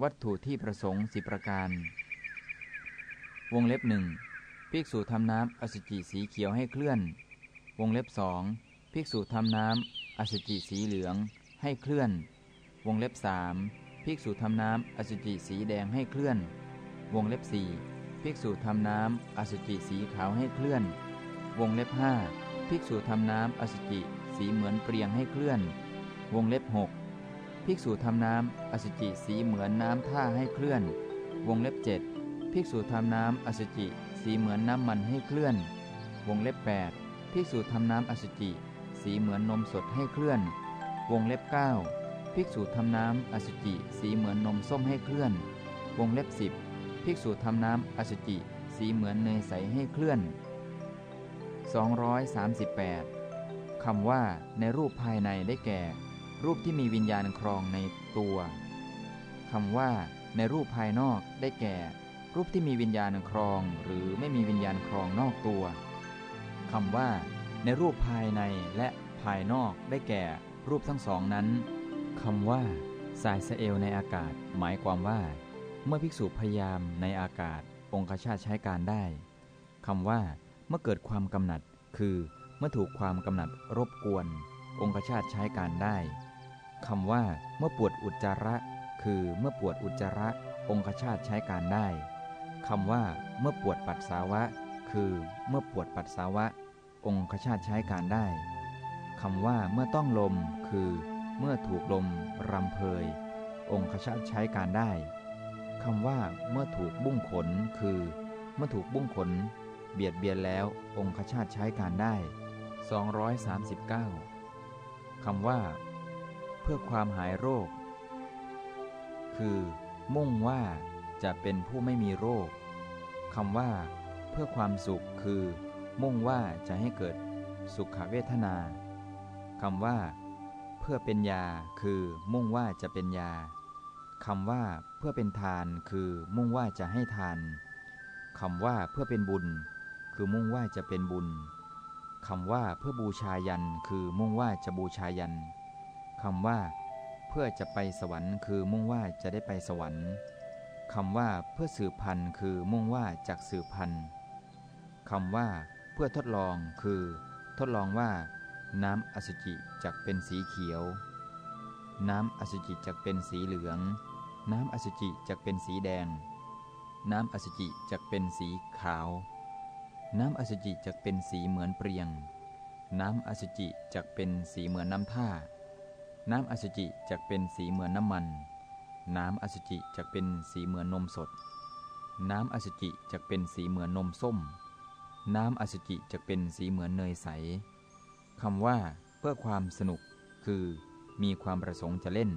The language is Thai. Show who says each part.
Speaker 1: วัตถุที่ประสงค์สิประการ วงเล็บหนึ่งภิกษุทำน้ำอสุจิสีเขียวให้เคลื่อน วงเล็บสองภิกษุทำน้ำอสุจิสีเหลืองให้เคลื่อน วงเล็บสามภิกษุทำน้ำอสุจิสีแดงให้เคลื่อน วงเล็บสี่ภิกษุทำน้ำอสุจิสีขาวให้เคลื่อน วงเล็บห้าภิกษุทำน้ำอสุจิสีเหมือนเปรียงให้เคลื่อน วงเล็บหก ภิกษุทำน้ำอสุจิสีเหมือนน้ำท่าให้เคลื่อน วงเล็บเจ็ดภิกษุทำน้ำอสุจิสีเหมือนน้ำมันให้เคลื่อน วงเล็บ 8 ภิกษุทำน้ำอสุจิ สีเหมือนนมสดให้เคลื่อน วงเล็บ 9 ภิกษุทำน้ำอสุจิสีเหมือนนมส้มให้เคลื่อน วงเล็บ 10 ภิกษุทำน้ำอสุจิสีเหมือนเนยใสให้เคลื่อน 238คำว่าในรูปภายในได้แก่ รูปที่มีวิญญาณครองในตัวคำว่า ในรูปภายนอกได้แก่ รูปที่มีวิญญาณครอง หรือไม่มีวิญญาณครองนอกตัวคำว่า ในรูปภายในและภายนอกได้แก่ รูปทั้งสองนั้นคำว่าสายสเอลในอากาศ หมายความว่า เมื่อภิกษุพยายามในอากาศ องคชาตใช้การได้คำว่า เมื่อเกิดความกำหนัด คือ เมื่อถูกความกำหนัดรบกวน องคชาตใช้การได้ คำว่าเมื่อปวดอุจจาระ คือเมื่อปวดอุจจาระ องคชาตใช้การได้คำว่าเมื่อปวดปัสสาวะ คือเมื่อปวดปัสสาวะ องคชาตใช้การได้คำว่าเมื่อต้องลม คือ เมื่อถูกลมรำเพย องคชาตใช้การได้คำว่าเมื่อถูกบุ้งขน คือ เมื่อถูกบุ้งขน เบียดเบียนแล้วองคชาตใช้การได้ 239คำว่า เพื่อความหายโรค คือมุ่งว่าจะเป็นผู้ไม่มีโรคคำว่า เพื่อความสุขคือ มุ่งว่าจะให้เกิดสุขเวทนาคำว่า เพื่อเป็นยาคือ มุ่งว่าจะเป็นยาคำว่า เพื่อเป็นทานคือ มุ่งว่าจะให้ทานคำว่าเพื่อเป็นบุญ คือมุ่งว่าจะเป็นบุญคำว่าเพื่อบูชายันคือมุ่งว่าจะบูชายัน คำว่า เพื่อจะไปสวรรค์คือมุ่งว่าจะได้ไปสวรรค์คำว่าเพื่อสืบพันธุ์คือมุ่งว่าจากสืบพันธุ์คำว่า เพื่อทดลองคือ ทดลองว่า น้ำอสุจิจะเป็นสีเขียว น้ำอสุจิจะเป็นสีเหลือง น้ำอสุจิจะเป็นสีแดง น้ำอสุจิจะเป็นสีขาว น้ำอสุจิจะเป็นสีเหมือนเปรียง น้ำอสุจิจะเป็นสีเหมือนน้ำท่า น้ำอสุจิจะเป็นสีเหมือนน้ำมัน น้ำอสุจิจะเป็นสีเหมือนนมสด น้ำอสุจิจะเป็นสีเหมือนนมส้ม น้ำอสุจิจะเป็นสีเหมือนเนยใสคำว่า เพื่อความสนุก คือ มีความประสงค์จะเล่น